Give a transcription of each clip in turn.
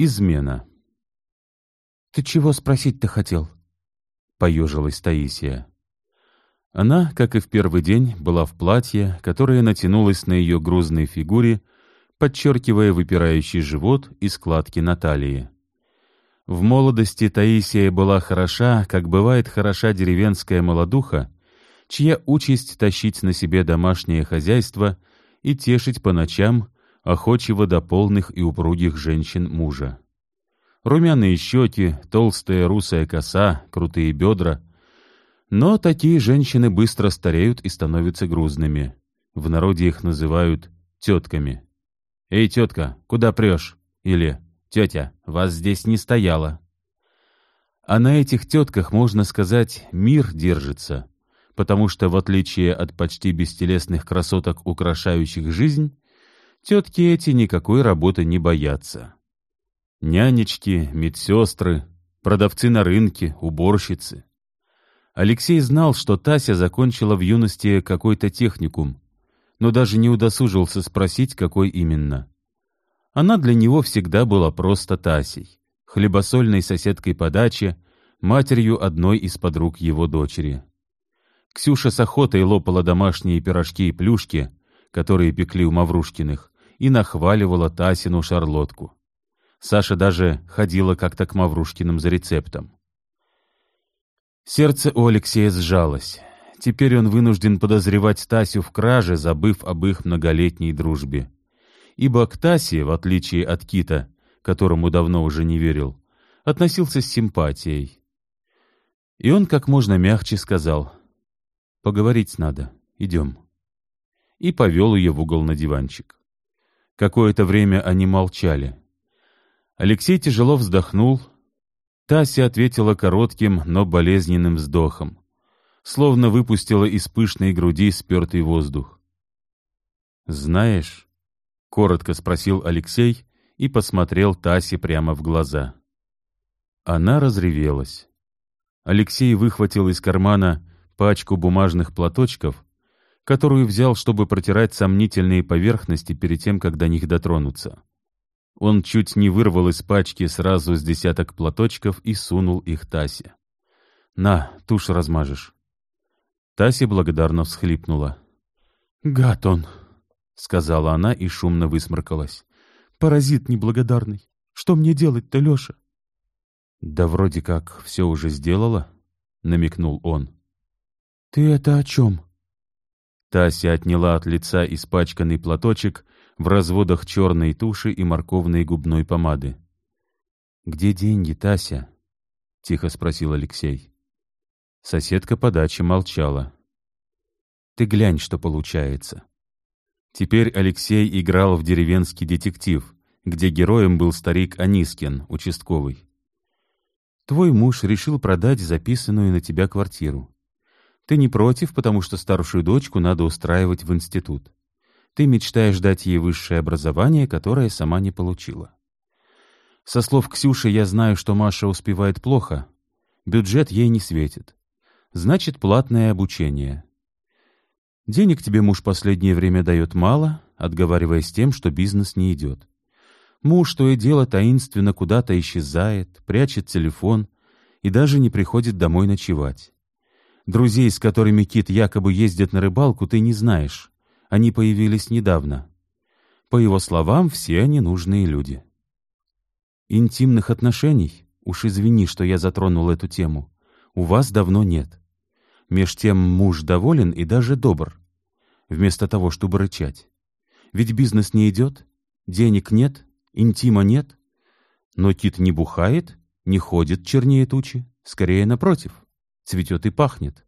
Измена. «Ты чего спросить-то хотел?» — поежилась Таисия. Она, как и в первый день, была в платье, которое натянулось на ее грузной фигуре, подчеркивая выпирающий живот и складки на талии. В молодости Таисия была хороша, как бывает хороша деревенская молодуха, чья участь тащить на себе домашнее хозяйство и тешить по ночам охочего до полных и упругих женщин мужа. Румяные щеки, толстая русая коса, крутые бедра. Но такие женщины быстро стареют и становятся грузными. В народе их называют тетками. «Эй, тетка, куда прешь?» Или «Тетя, вас здесь не стояло». А на этих тетках, можно сказать, мир держится, потому что, в отличие от почти бестелесных красоток, украшающих жизнь, тетки эти никакой работы не боятся. Нянечки, медсестры, продавцы на рынке, уборщицы. Алексей знал, что Тася закончила в юности какой-то техникум, но даже не удосужился спросить, какой именно. Она для него всегда была просто Тасей, хлебосольной соседкой по даче, матерью одной из подруг его дочери. Ксюша с охотой лопала домашние пирожки и плюшки, которые пекли у Маврушкиных, и нахваливала Тасину шарлотку. Саша даже ходила как-то к Маврушкиным за рецептом. Сердце у Алексея сжалось. Теперь он вынужден подозревать Тасю в краже, забыв об их многолетней дружбе. Ибо к Тасе, в отличие от Кита, которому давно уже не верил, относился с симпатией. И он как можно мягче сказал «Поговорить надо, идем». И повел ее в угол на диванчик. Какое-то время они молчали. Алексей тяжело вздохнул. Тася ответила коротким, но болезненным вздохом. Словно выпустила из пышной груди спертый воздух. «Знаешь?» — коротко спросил Алексей и посмотрел Тасе прямо в глаза. Она разревелась. Алексей выхватил из кармана пачку бумажных платочков, которую взял, чтобы протирать сомнительные поверхности перед тем, как до них дотронуться. Он чуть не вырвал из пачки сразу с десяток платочков и сунул их Тасе. «На, тушь размажешь». Тася благодарно всхлипнула. «Гад он!» — сказала она и шумно высморкалась. «Паразит неблагодарный! Что мне делать-то, Леша?» «Да вроде как все уже сделала», — намекнул он. «Ты это о чем?» Тася отняла от лица испачканный платочек в разводах черной туши и морковной губной помады. «Где деньги, Тася?» — тихо спросил Алексей. Соседка по даче молчала. «Ты глянь, что получается». Теперь Алексей играл в деревенский детектив, где героем был старик Анискин, участковый. «Твой муж решил продать записанную на тебя квартиру. Ты не против, потому что старшую дочку надо устраивать в институт. Ты мечтаешь дать ей высшее образование, которое сама не получила. Со слов Ксюши я знаю, что Маша успевает плохо. Бюджет ей не светит. Значит, платное обучение. Денег тебе муж последнее время дает мало, отговариваясь тем, что бизнес не идет. Муж то и дело таинственно куда-то исчезает, прячет телефон и даже не приходит домой ночевать. Друзей, с которыми Кит якобы ездит на рыбалку, ты не знаешь. Они появились недавно. По его словам, все они нужные люди. Интимных отношений, уж извини, что я затронул эту тему, у вас давно нет. Меж тем муж доволен и даже добр, вместо того, чтобы рычать. Ведь бизнес не идет, денег нет, интима нет. Но кит не бухает, не ходит чернее тучи, скорее напротив, цветет и пахнет.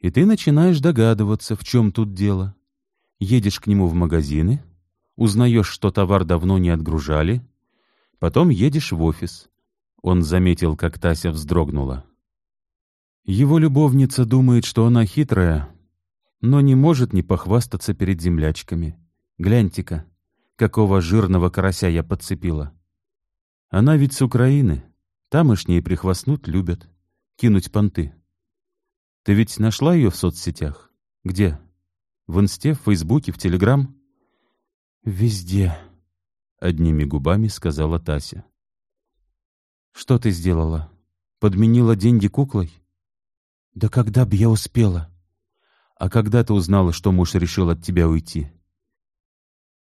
И ты начинаешь догадываться, в чем тут дело. Едешь к нему в магазины, узнаешь, что товар давно не отгружали, потом едешь в офис. Он заметил, как Тася вздрогнула. Его любовница думает, что она хитрая, но не может не похвастаться перед землячками. Гляньте-ка, какого жирного карася я подцепила. Она ведь с Украины, тамошние прихвастнуть любят, кинуть понты. Ты ведь нашла ее в соцсетях? Где? В инсте, в фейсбуке, в телеграм? Везде, одними губами сказала Тася. Что ты сделала? Подменила деньги куклой? Да когда б я успела? А когда ты узнала, что муж решил от тебя уйти?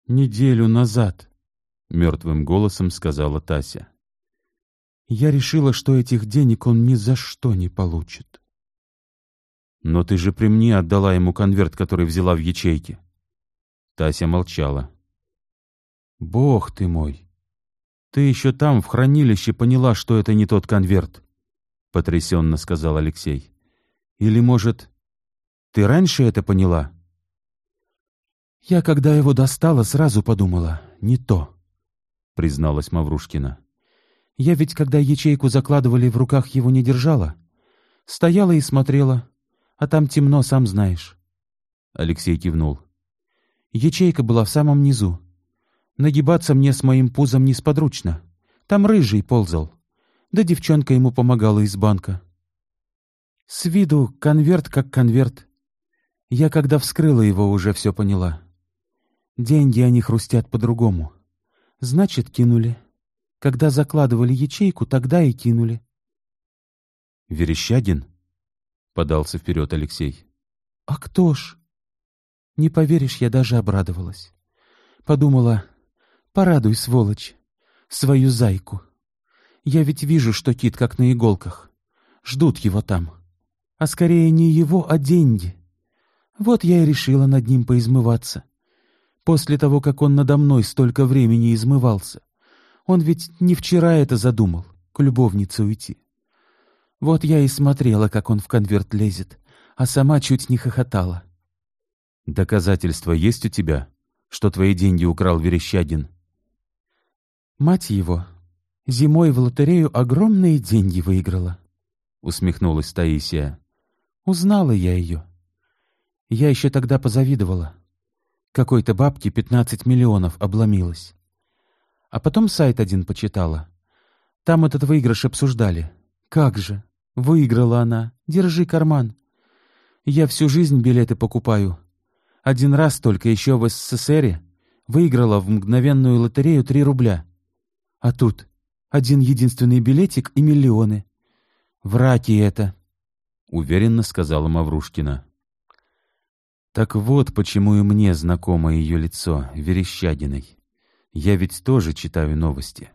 Неделю назад, — мертвым голосом сказала Тася. Я решила, что этих денег он ни за что не получит. Но ты же при мне отдала ему конверт, который взяла в ячейке. Тася молчала. Бог ты мой! Ты еще там, в хранилище, поняла, что это не тот конверт, — потрясенно сказал Алексей. Или, может, ты раньше это поняла? Я, когда его достала, сразу подумала, не то, — призналась Маврушкина. Я ведь, когда ячейку закладывали, в руках его не держала. Стояла и смотрела, а там темно, сам знаешь. Алексей кивнул. Ячейка была в самом низу. Нагибаться мне с моим пузом несподручно. Там рыжий ползал. Да девчонка ему помогала из банка. С виду конверт как конверт. Я, когда вскрыла его, уже все поняла. Деньги они хрустят по-другому. Значит, кинули. Когда закладывали ячейку, тогда и кинули. «Верещагин?» — подался вперед Алексей. «А кто ж?» Не поверишь, я даже обрадовалась. Подумала, Порадуй, сволочь, свою зайку. Я ведь вижу, что кит как на иголках. Ждут его там. А скорее не его, а деньги. Вот я и решила над ним поизмываться. После того, как он надо мной столько времени измывался. Он ведь не вчера это задумал, к любовнице уйти. Вот я и смотрела, как он в конверт лезет, а сама чуть не хохотала. «Доказательства есть у тебя, что твои деньги украл Верещагин?» Мать его зимой в лотерею огромные деньги выиграла, — усмехнулась Таисия. Узнала я ее. Я еще тогда позавидовала. Какой-то бабке пятнадцать миллионов обломилось. А потом сайт один почитала. Там этот выигрыш обсуждали. Как же, выиграла она, держи карман. Я всю жизнь билеты покупаю. Один раз только еще в СССР выиграла в мгновенную лотерею три рубля. А тут один единственный билетик и миллионы. Враки это, — уверенно сказала Маврушкина. Так вот, почему и мне знакомо ее лицо, Верещагиной. Я ведь тоже читаю новости.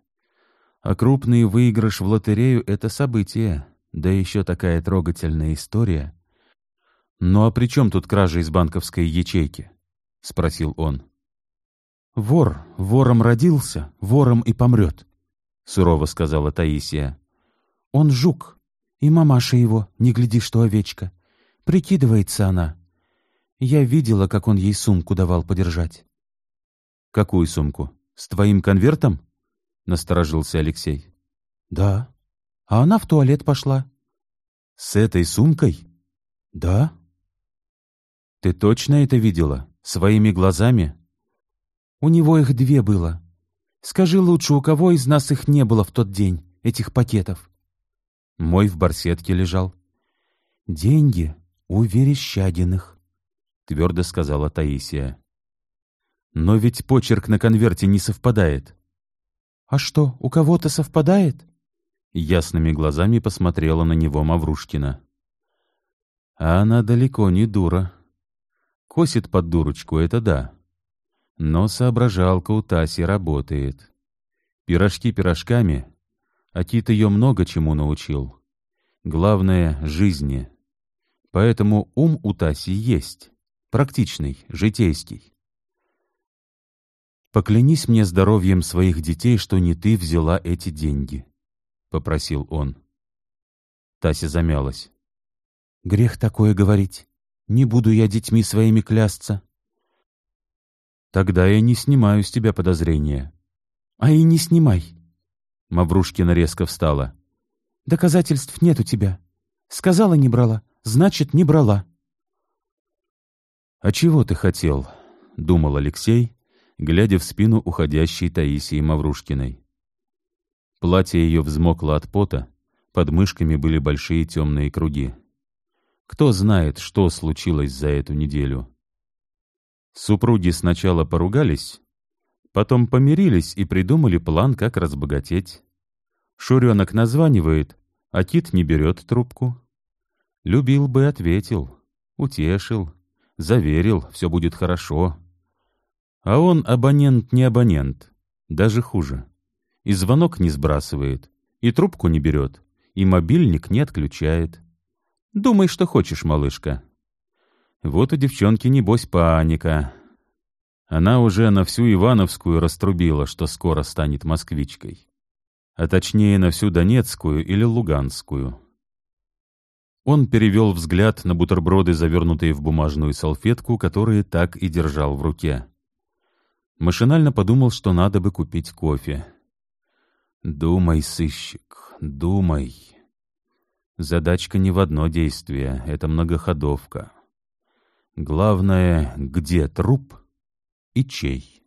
А крупный выигрыш в лотерею — это событие, да еще такая трогательная история. «Ну а при чем тут кража из банковской ячейки?» — спросил он. «Вор вором родился, вором и помрет», — сурово сказала Таисия. «Он жук, и мамаша его, не гляди, что овечка. Прикидывается она. Я видела, как он ей сумку давал подержать». «Какую сумку? С твоим конвертом?» — насторожился Алексей. «Да. А она в туалет пошла». «С этой сумкой?» «Да». «Ты точно это видела? Своими глазами?» У него их две было. Скажи лучше, у кого из нас их не было в тот день, этих пакетов? Мой в барсетке лежал. Деньги у Верещагиных, твердо сказала Таисия. Но ведь почерк на конверте не совпадает. А что, у кого-то совпадает? Ясными глазами посмотрела на него Маврушкина. А она далеко не дура. Косит под дурочку, это да. Но соображалка у Таси работает. Пирожки пирожками, а Кит ее много чему научил. Главное — жизни. Поэтому ум у Таси есть, практичный, житейский. «Поклянись мне здоровьем своих детей, что не ты взяла эти деньги», — попросил он. Тася замялась. «Грех такое говорить. Не буду я детьми своими клясться. Тогда я не снимаю с тебя подозрения. А и не снимай. Маврушкина резко встала. Доказательств нет у тебя. Сказала не брала, значит, не брала. А чего ты хотел? Думал Алексей, глядя в спину уходящей Таисии Маврушкиной. Платье ее взмокло от пота, под мышками были большие темные круги. Кто знает, что случилось за эту неделю. Супруги сначала поругались, потом помирились и придумали план, как разбогатеть. Шуренок названивает, а Кит не берет трубку. Любил бы, ответил, утешил, заверил, все будет хорошо. А он абонент не абонент, даже хуже. И звонок не сбрасывает, и трубку не берет, и мобильник не отключает. Думай, что хочешь, малышка. Вот у девчонки, небось, паника. Она уже на всю Ивановскую раструбила, что скоро станет москвичкой. А точнее, на всю Донецкую или Луганскую. Он перевел взгляд на бутерброды, завернутые в бумажную салфетку, которые так и держал в руке. Машинально подумал, что надо бы купить кофе. «Думай, сыщик, думай. Задачка не в одно действие, это многоходовка. Главное, где труп и чей?»